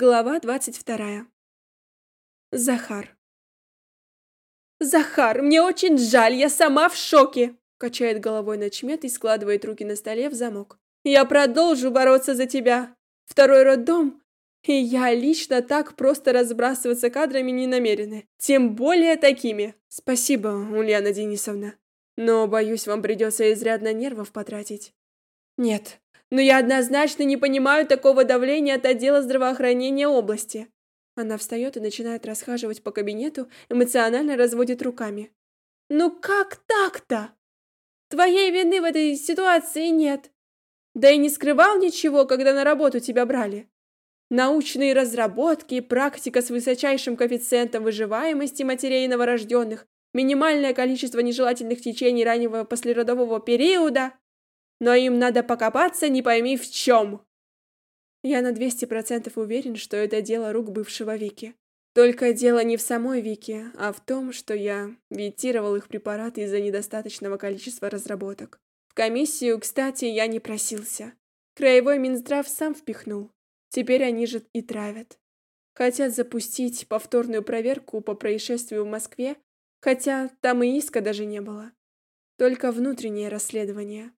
Глава двадцать вторая. Захар. Захар, мне очень жаль, я сама в шоке, качает головой Начмет и складывает руки на столе в замок. Я продолжу бороться за тебя. Второй роддом. И я лично так просто разбрасываться кадрами не намерены, тем более такими. Спасибо, Ульяна Денисовна. Но боюсь, вам придется изрядно нервов потратить. Нет, но я однозначно не понимаю такого давления от отдела здравоохранения области. Она встает и начинает расхаживать по кабинету, эмоционально разводит руками. Ну как так-то? Твоей вины в этой ситуации нет. Да и не скрывал ничего, когда на работу тебя брали. Научные разработки, практика с высочайшим коэффициентом выживаемости матерей новорожденных, минимальное количество нежелательных течений раннего послеродового периода но им надо покопаться не пойми в чем. Я на 200% уверен, что это дело рук бывшего Вики. Только дело не в самой Вики, а в том, что я витировал их препараты из-за недостаточного количества разработок. В комиссию, кстати, я не просился. Краевой Минздрав сам впихнул. Теперь они же и травят. Хотят запустить повторную проверку по происшествию в Москве, хотя там и иска даже не было. Только внутреннее расследование.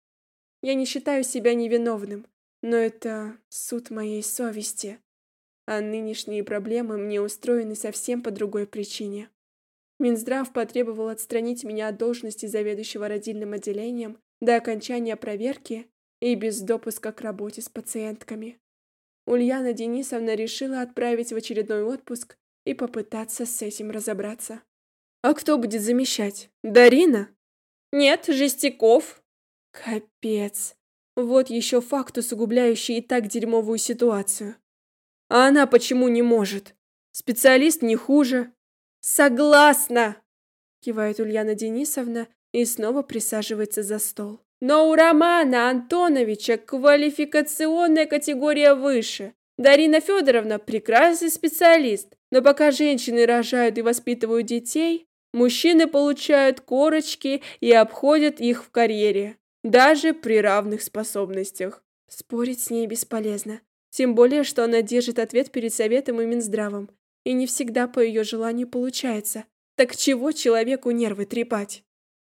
Я не считаю себя невиновным, но это суд моей совести. А нынешние проблемы мне устроены совсем по другой причине. Минздрав потребовал отстранить меня от должности заведующего родильным отделением до окончания проверки и без допуска к работе с пациентками. Ульяна Денисовна решила отправить в очередной отпуск и попытаться с этим разобраться. А кто будет замещать? Дарина? Нет, Жестяков, Капец. Вот еще факт, усугубляющий и так дерьмовую ситуацию. А она почему не может? Специалист не хуже. Согласна, кивает Ульяна Денисовна и снова присаживается за стол. Но у Романа Антоновича квалификационная категория выше. Дарина Федоровна прекрасный специалист, но пока женщины рожают и воспитывают детей, мужчины получают корочки и обходят их в карьере даже при равных способностях. Спорить с ней бесполезно, тем более, что она держит ответ перед советом и Минздравом, и не всегда по ее желанию получается. Так чего человеку нервы трепать?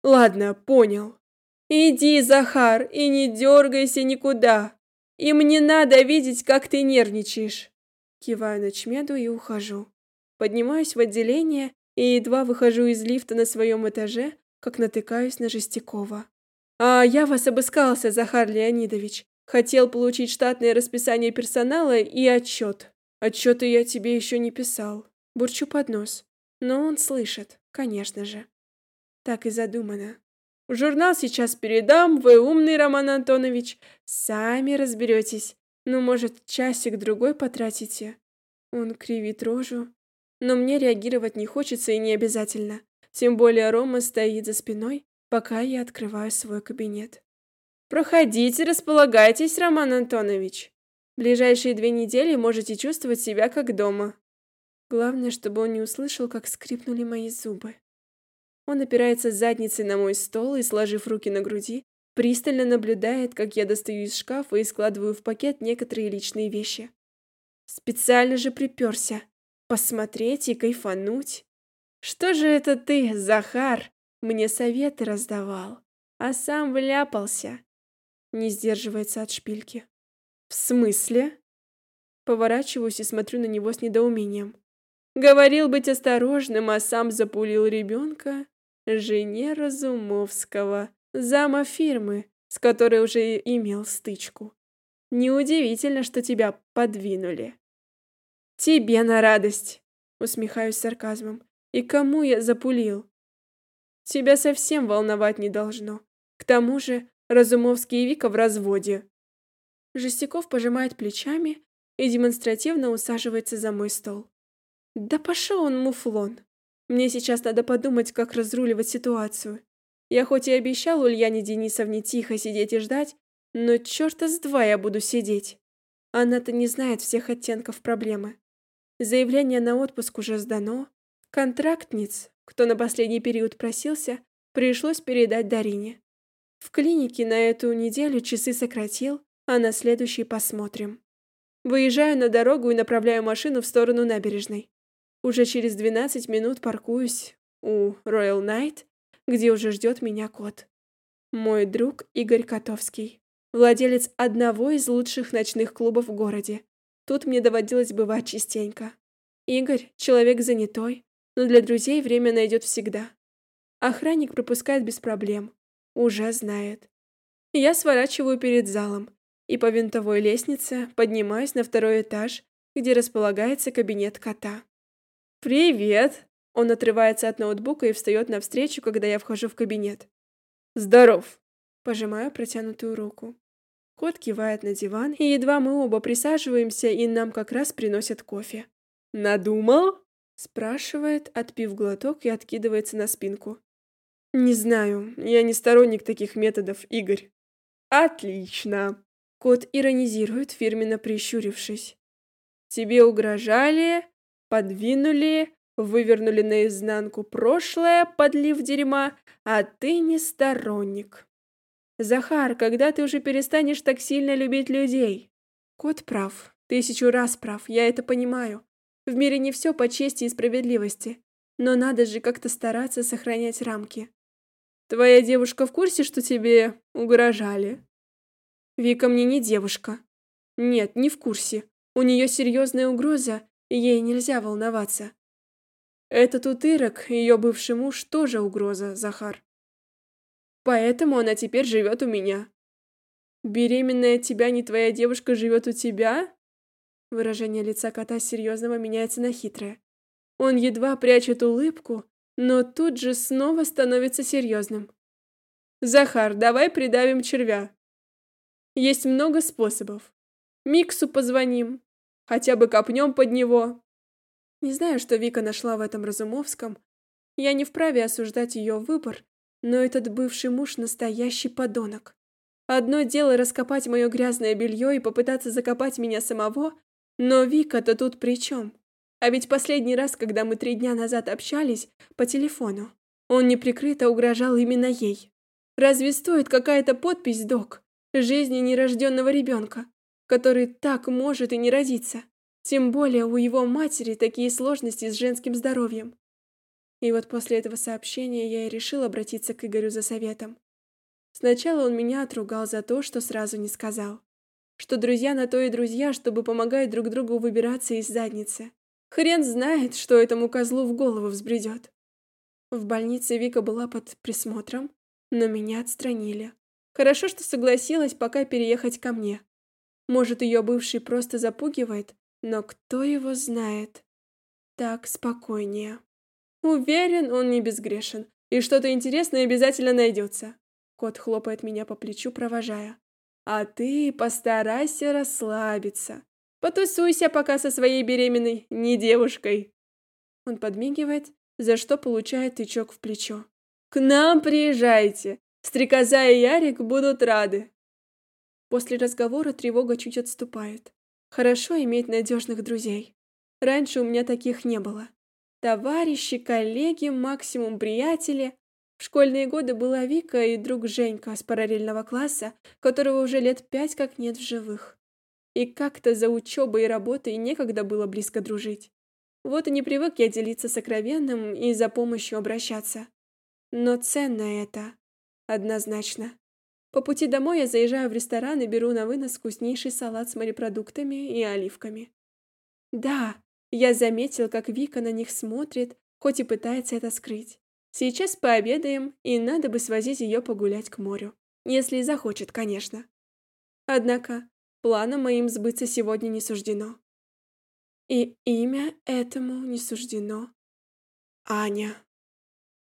Ладно, понял. Иди, Захар, и не дергайся никуда. Им не надо видеть, как ты нервничаешь. Киваю на Чмеду и ухожу. Поднимаюсь в отделение и едва выхожу из лифта на своем этаже, как натыкаюсь на Жестякова. А я вас обыскался, Захар Леонидович. Хотел получить штатное расписание персонала и отчет. Отчеты я тебе еще не писал. Бурчу под нос. Но он слышит, конечно же. Так и задумано. Журнал сейчас передам, вы умный, Роман Антонович. Сами разберетесь. Ну, может, часик-другой потратите? Он кривит рожу. Но мне реагировать не хочется и не обязательно. Тем более Рома стоит за спиной пока я открываю свой кабинет. Проходите, располагайтесь, Роман Антонович. Ближайшие две недели можете чувствовать себя как дома. Главное, чтобы он не услышал, как скрипнули мои зубы. Он опирается задницей на мой стол и, сложив руки на груди, пристально наблюдает, как я достаю из шкафа и складываю в пакет некоторые личные вещи. Специально же приперся. Посмотреть и кайфануть. Что же это ты, Захар, мне советы раздавал, а сам вляпался. Не сдерживается от шпильки. В смысле? Поворачиваюсь и смотрю на него с недоумением. Говорил быть осторожным, а сам запулил ребенка жене Разумовского, зама фирмы, с которой уже имел стычку. Неудивительно, что тебя подвинули. Тебе на радость, усмехаюсь сарказмом. И кому я запулил? Тебя совсем волновать не должно. К тому же, Разумовский и Вика в разводе. Жестяков пожимает плечами и демонстративно усаживается за мой стол. Да пошел он муфлон. Мне сейчас надо подумать, как разруливать ситуацию. Я хоть и обещал Ульяне Денисовне тихо сидеть и ждать, но черта с два я буду сидеть. Она-то не знает всех оттенков проблемы. Заявление на отпуск уже сдано. Контрактниц кто на последний период просился, пришлось передать Дарине. В клинике на эту неделю часы сократил, а на следующий посмотрим. Выезжаю на дорогу и направляю машину в сторону набережной. Уже через 12 минут паркуюсь у Royal Night, где уже ждет меня кот. Мой друг Игорь Котовский, владелец одного из лучших ночных клубов в городе. Тут мне доводилось бывать частенько. Игорь – человек занятой, но для друзей время найдет всегда. Охранник пропускает без проблем. Уже знает. Я сворачиваю перед залом и по винтовой лестнице поднимаюсь на второй этаж, где располагается кабинет кота. «Привет!» Он отрывается от ноутбука и встает навстречу, когда я вхожу в кабинет. «Здоров!» Пожимаю протянутую руку. Кот кивает на диван, и едва мы оба присаживаемся, и нам как раз приносят кофе. «Надумал?» Спрашивает, отпив глоток и откидывается на спинку. «Не знаю, я не сторонник таких методов, Игорь». «Отлично!» Кот иронизирует, фирменно прищурившись. «Тебе угрожали, подвинули, вывернули наизнанку прошлое, подлив дерьма, а ты не сторонник. Захар, когда ты уже перестанешь так сильно любить людей? Кот прав, тысячу раз прав, я это понимаю. В мире не все по чести и справедливости, но надо же как-то стараться сохранять рамки. Твоя девушка в курсе, что тебе угрожали? Вика мне не девушка. Нет, не в курсе. У нее серьезная угроза, и ей нельзя волноваться. Этот утырок, ее бывший муж, тоже угроза, Захар. Поэтому она теперь живет у меня. Беременная тебя не твоя девушка живет у тебя? Выражение лица кота серьезного меняется на хитрое. Он едва прячет улыбку, но тут же снова становится серьезным. Захар, давай придавим червя. Есть много способов. Миксу позвоним, хотя бы копнем под него. Не знаю, что Вика нашла в этом Разумовском. Я не вправе осуждать ее выбор, но этот бывший муж настоящий подонок. Одно дело раскопать мое грязное белье и попытаться закопать меня самого, но Вика-то тут при чем? А ведь последний раз, когда мы три дня назад общались по телефону, он неприкрыто угрожал именно ей. Разве стоит какая-то подпись, док? жизни нерожденного ребенка, который так может и не родиться. Тем более у его матери такие сложности с женским здоровьем. И вот после этого сообщения я и решил обратиться к Игорю за советом. Сначала он меня отругал за то, что сразу не сказал. Что друзья на то и друзья, чтобы помогать друг другу выбираться из задницы. Хрен знает, что этому козлу в голову взбредет. В больнице Вика была под присмотром, но меня отстранили. Хорошо, что согласилась пока переехать ко мне. Может, ее бывший просто запугивает, но кто его знает? Так спокойнее. Уверен, он не безгрешен, и что-то интересное обязательно найдется. Кот хлопает меня по плечу, провожая. А ты постарайся расслабиться. Потусуйся пока со своей беременной не девушкой. Он подмигивает, за что получает тычок в плечо. К нам приезжайте. Стрекоза и Ярик будут рады. После разговора тревога чуть отступает. Хорошо иметь надежных друзей. Раньше у меня таких не было. Товарищи, коллеги, максимум приятели. Школьные годы была Вика и друг Женька с параллельного класса, которого уже лет пять как нет в живых. И как-то за учебой и работой некогда было близко дружить. Вот и не привык я делиться сокровенным и за помощью обращаться. Но ценно это. Однозначно. По пути домой я заезжаю в ресторан и беру на вынос вкуснейший салат с морепродуктами и оливками. Да, я заметил, как Вика на них смотрит, хоть и пытается это скрыть. Сейчас пообедаем, и надо бы свозить ее погулять к морю. Если захочет, конечно. Однако, планам моим сбыться сегодня не суждено. И имя этому не суждено. Аня.